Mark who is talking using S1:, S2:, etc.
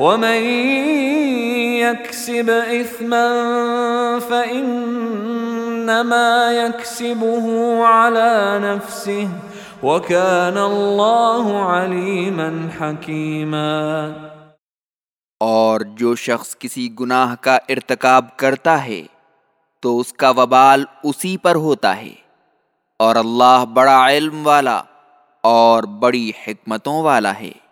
S1: ومن يكسب اثما فانما يكسبه على نفسه وكان الله عليما حكيما
S2: اور جو شخص کسی گناہ کا ارتکاب کرتا ہے، تو اس کا وبال اسی پر ہوتا ہے۔ اور اللہ بڑا علم والا اور بڑی حکمتوں والا ہے۔